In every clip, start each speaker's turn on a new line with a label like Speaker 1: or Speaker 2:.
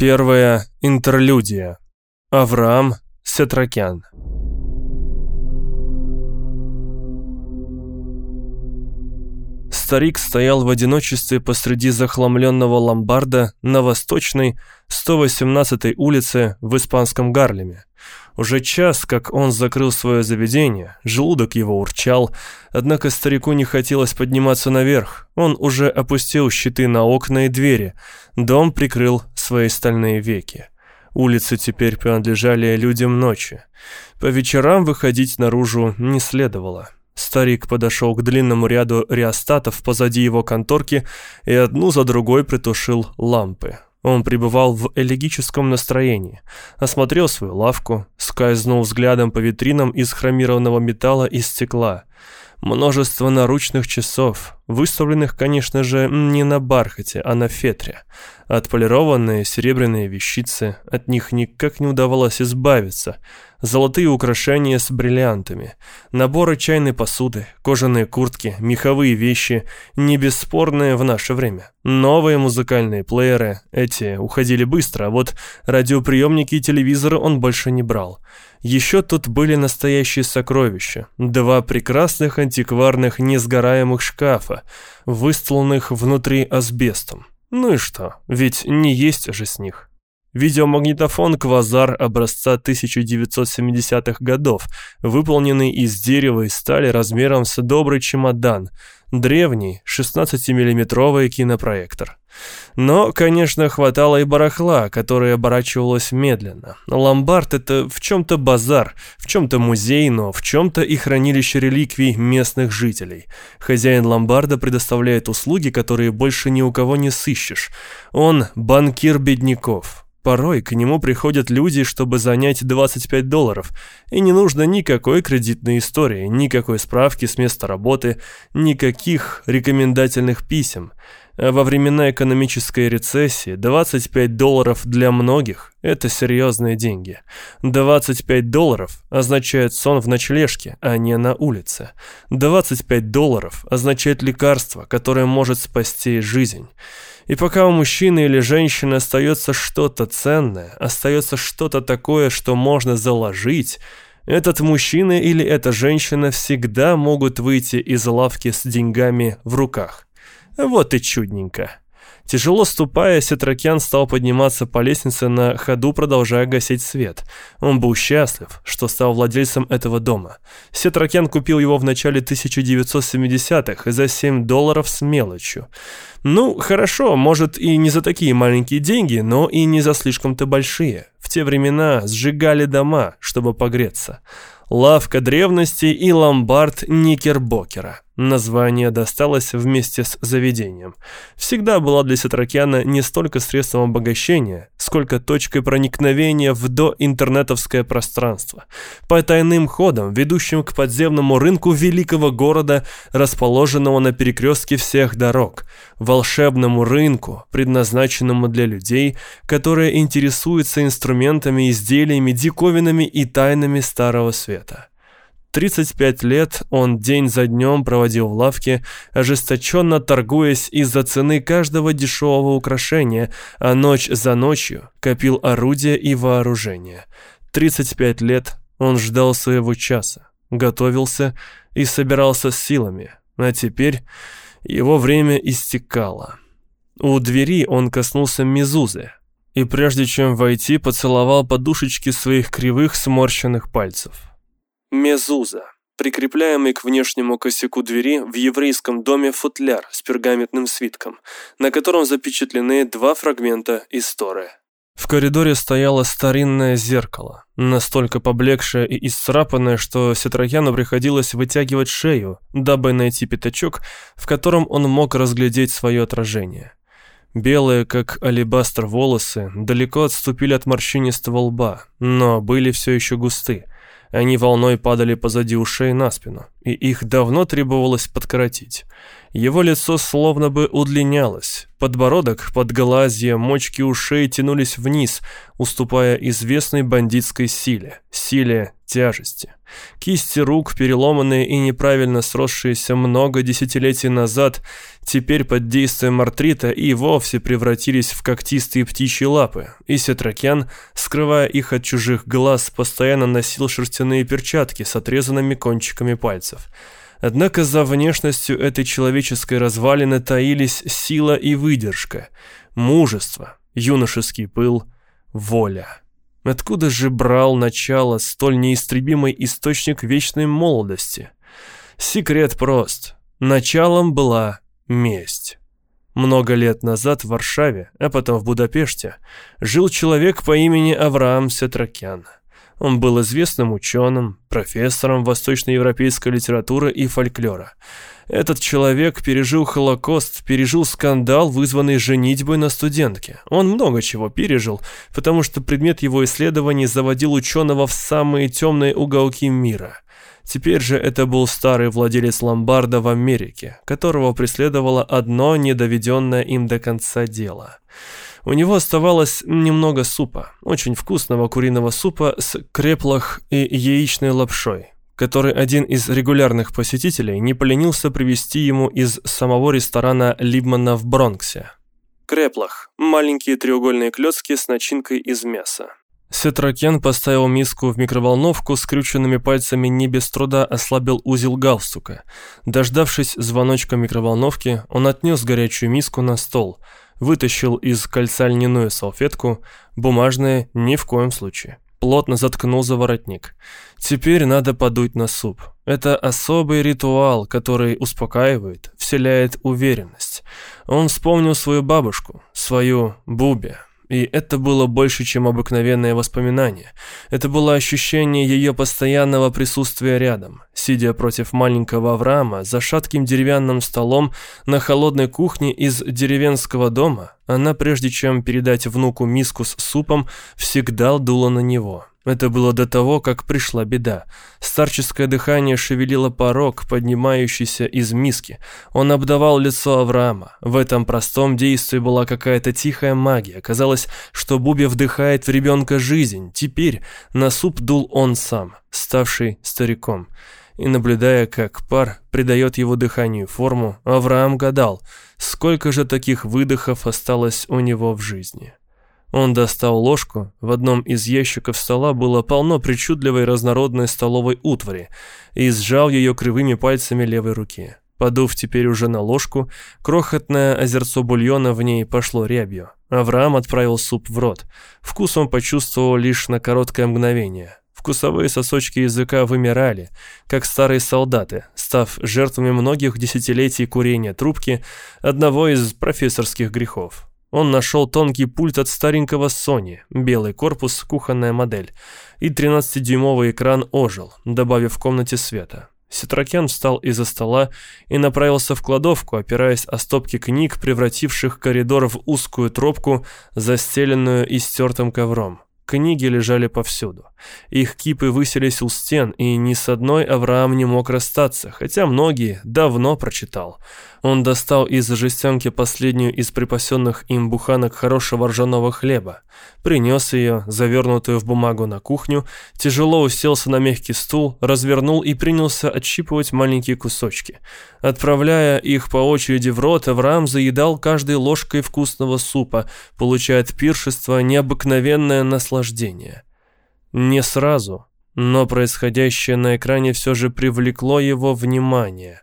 Speaker 1: Первая интерлюдия. Авраам Сетракян. Старик стоял в одиночестве посреди захламленного ломбарда на восточной 118-й улице в испанском Гарлеме. Уже час, как он закрыл свое заведение, желудок его урчал, однако старику не хотелось подниматься наверх. Он уже опустил щиты на окна и двери. Дом прикрыл свои стальные веки. Улицы теперь принадлежали людям ночи. По вечерам выходить наружу не следовало. Старик подошел к длинному ряду реостатов позади его конторки и одну за другой притушил лампы. Он пребывал в элегическом настроении, осмотрел свою лавку, скользнул взглядом по витринам из хромированного металла и стекла. Множество наручных часов, выставленных, конечно же, не на бархате, а на фетре. Отполированные серебряные вещицы, от них никак не удавалось избавиться. Золотые украшения с бриллиантами, наборы чайной посуды, кожаные куртки, меховые вещи, не бесспорные в наше время. Новые музыкальные плееры, эти уходили быстро, а вот радиоприемники и телевизоры он больше не брал. Еще тут были настоящие сокровища. Два прекрасных антикварных несгораемых шкафа, выстланных внутри асбестом. Ну и что, ведь не есть же с них. Видеомагнитофон «Квазар» образца 1970-х годов, выполненный из дерева и стали размером с добрый чемодан, древний 16-миллиметровый кинопроектор. Но, конечно, хватало и барахла, которое оборачивалось медленно. Ломбард — это в чем-то базар, в чем-то музей, но в чем-то и хранилище реликвий местных жителей. Хозяин ломбарда предоставляет услуги, которые больше ни у кого не сыщешь. Он банкир бедняков. Порой к нему приходят люди, чтобы занять 25 долларов, и не нужно никакой кредитной истории, никакой справки с места работы, никаких рекомендательных писем. А во времена экономической рецессии 25 долларов для многих – это серьезные деньги. 25 долларов означает сон в ночлежке, а не на улице. 25 долларов означает лекарство, которое может спасти жизнь. И пока у мужчины или женщины остается что-то ценное, остается что-то такое, что можно заложить, этот мужчина или эта женщина всегда могут выйти из лавки с деньгами в руках. Вот и чудненько. Тяжело ступая, Сетракян стал подниматься по лестнице на ходу, продолжая гасить свет. Он был счастлив, что стал владельцем этого дома. Сетракян купил его в начале 1970-х за 7 долларов с мелочью. Ну, хорошо, может и не за такие маленькие деньги, но и не за слишком-то большие. В те времена сжигали дома, чтобы погреться. Лавка древности и ломбард Никербокера. Название досталось вместе с заведением. Всегда была для Сатракяна не столько средством обогащения, сколько точкой проникновения в доинтернетовское пространство. По тайным ходам, ведущим к подземному рынку великого города, расположенного на перекрестке всех дорог. Волшебному рынку, предназначенному для людей, которые интересуются инструментами, изделиями, диковинами и тайнами Старого Света. 35 лет он день за днем проводил в лавке, ожесточенно торгуясь из-за цены каждого дешевого украшения, а ночь за ночью копил орудия и вооружение. 35 лет он ждал своего часа, готовился и собирался с силами, а теперь его время истекало. У двери он коснулся мезузы, и прежде чем войти, поцеловал подушечки своих кривых сморщенных пальцев. Мезуза. Прикрепляемый к внешнему косяку двери в еврейском доме футляр с пергаментным свитком, на котором запечатлены два фрагмента из Торы. В коридоре стояло старинное зеркало, настолько поблекшее и исцарапанное, что Сетраяну приходилось вытягивать шею, дабы найти пятачок, в котором он мог разглядеть свое отражение. Белые, как алебастр волосы, далеко отступили от морщинистого лба, но были все еще густы. Они волной падали позади ушей на спину, и их давно требовалось подкоротить. Его лицо словно бы удлинялось. Подбородок, подглазье, мочки ушей тянулись вниз, уступая известной бандитской силе, силе тяжести. Кисти рук, переломанные и неправильно сросшиеся много десятилетий назад, теперь под действием артрита и вовсе превратились в когтистые птичьи лапы, и Сетракян, скрывая их от чужих глаз, постоянно носил шерстяные перчатки с отрезанными кончиками пальцев. Однако за внешностью этой человеческой развалины таились сила и выдержка, мужество, юношеский пыл, воля. Откуда же брал начало столь неистребимый источник вечной молодости? Секрет прост. Началом была месть. Много лет назад в Варшаве, а потом в Будапеште, жил человек по имени Авраам Сетракян. Он был известным ученым, профессором восточноевропейской литературы и фольклора. Этот человек пережил Холокост, пережил скандал, вызванный женитьбой на студентке. Он много чего пережил, потому что предмет его исследований заводил ученого в самые темные уголки мира. Теперь же это был старый владелец ломбарда в Америке, которого преследовало одно недоведенное им до конца дело – у него оставалось немного супа, очень вкусного куриного супа с креплах и яичной лапшой, который один из регулярных посетителей не поленился привезти ему из самого ресторана Либмана в Бронксе. Креплах – маленькие треугольные клетки с начинкой из мяса. Сетракен поставил миску в микроволновку, скрюченными пальцами не без труда ослабил узел галстука. Дождавшись звоночка микроволновки, он отнес горячую миску на стол – вытащил из кольца льняную салфетку, бумажные ни в коем случае. Плотно заткнул за воротник. Теперь надо подуть на суп. Это особый ритуал, который успокаивает, вселяет уверенность. Он вспомнил свою бабушку, свою Бубе, и это было больше, чем обыкновенное воспоминание. Это было ощущение ее постоянного присутствия рядом. Сидя против маленького Авраама за шатким деревянным столом на холодной кухне из деревенского дома, она, прежде чем передать внуку миску с супом, всегда дула на него. Это было до того, как пришла беда. Старческое дыхание шевелило порог, поднимающийся из миски. Он обдавал лицо Авраама. В этом простом действии была какая-то тихая магия. Казалось, что Буби вдыхает в ребенка жизнь. Теперь на суп дул он сам, ставший стариком. И наблюдая, как пар придает его дыханию форму, Авраам гадал, сколько же таких выдохов осталось у него в жизни. Он достал ложку, в одном из ящиков стола было полно причудливой разнородной столовой утвари и сжал ее кривыми пальцами левой руки. Подув теперь уже на ложку, крохотное озерцо бульона в ней пошло рябью. Авраам отправил суп в рот. Вкус он почувствовал лишь на короткое мгновение. Вкусовые сосочки языка вымирали, как старые солдаты, став жертвами многих десятилетий курения трубки, одного из профессорских грехов. Он нашел тонкий пульт от старенького Sony, белый корпус, кухонная модель, и 13-дюймовый экран ожил, добавив в комнате света. Ситрокен встал из-за стола и направился в кладовку, опираясь о стопки книг, превративших коридор в узкую тропку, застеленную истертым ковром. Книги лежали повсюду. Их кипы высились у стен, и ни с одной Авраам не мог расстаться, хотя многие давно прочитал. Он достал из жестянки последнюю из припасенных им буханок хорошего ржаного хлеба, принес ее, завернутую в бумагу на кухню, тяжело уселся на мягкий стул, развернул и принялся отщипывать маленькие кусочки. Отправляя их по очереди в рот, Авраам заедал каждой ложкой вкусного супа, получая от пиршества необыкновенное наслаждение. Не сразу, но происходящее на экране все же привлекло его внимание.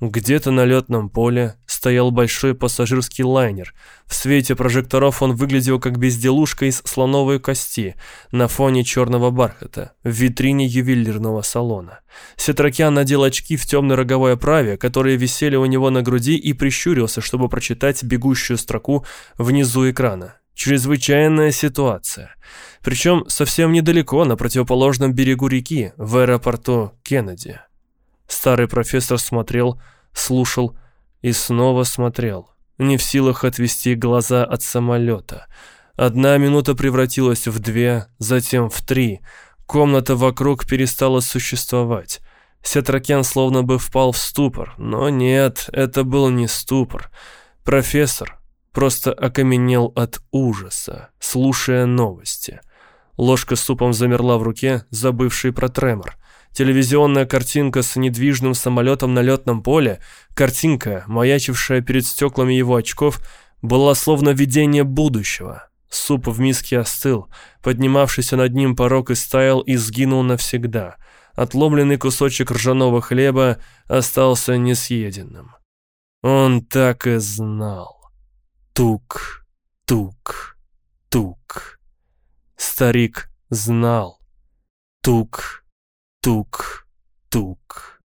Speaker 1: Где-то на летном поле стоял большой пассажирский лайнер. В свете прожекторов он выглядел как безделушка из слоновой кости на фоне черного бархата в витрине ювелирного салона. Сетракян надел очки в темной роговой оправе, которые висели у него на груди и прищурился, чтобы прочитать бегущую строку внизу экрана. Чрезвычайная ситуация. Причем совсем недалеко, на противоположном берегу реки, в аэропорту Кеннеди. Старый профессор смотрел, слушал и снова смотрел, не в силах отвести глаза от самолета. Одна минута превратилась в две, затем в три. Комната вокруг перестала существовать. Сетракен словно бы впал в ступор, но нет, это был не ступор. Профессор, просто окаменел от ужаса, слушая новости. Ложка с супом замерла в руке, забывший про тремор. Телевизионная картинка с недвижным самолетом на летном поле, картинка, маячившая перед стеклами его очков, была словно видение будущего. Суп в миске остыл, поднимавшийся над ним порог истаял и сгинул навсегда. Отломленный кусочек ржаного хлеба остался несъеденным. Он так и знал. Тук, тук, тук. Старик знал. Тук, тук, тук.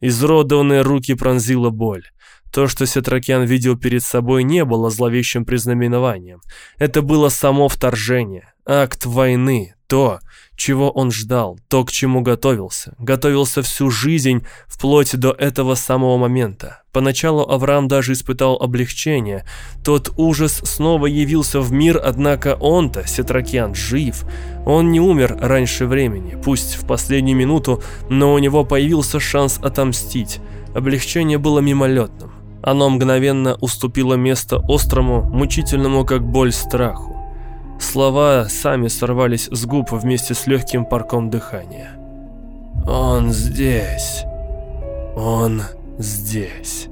Speaker 1: Изродованные руки пронзила боль. То, что Сетракян видел перед собой, не было зловещим признаменованием. Это было само вторжение, акт войны, то, чего он ждал, то, к чему готовился. Готовился всю жизнь, вплоть до этого самого момента. Поначалу Авраам даже испытал облегчение. Тот ужас снова явился в мир, однако он-то, Сетракян, жив. Он не умер раньше времени, пусть в последнюю минуту, но у него появился шанс отомстить. Облегчение было мимолетным. Оно мгновенно уступило место острому, мучительному, как боль, страху. Слова сами сорвались с губ вместе с легким парком дыхания. «Он здесь. Он здесь».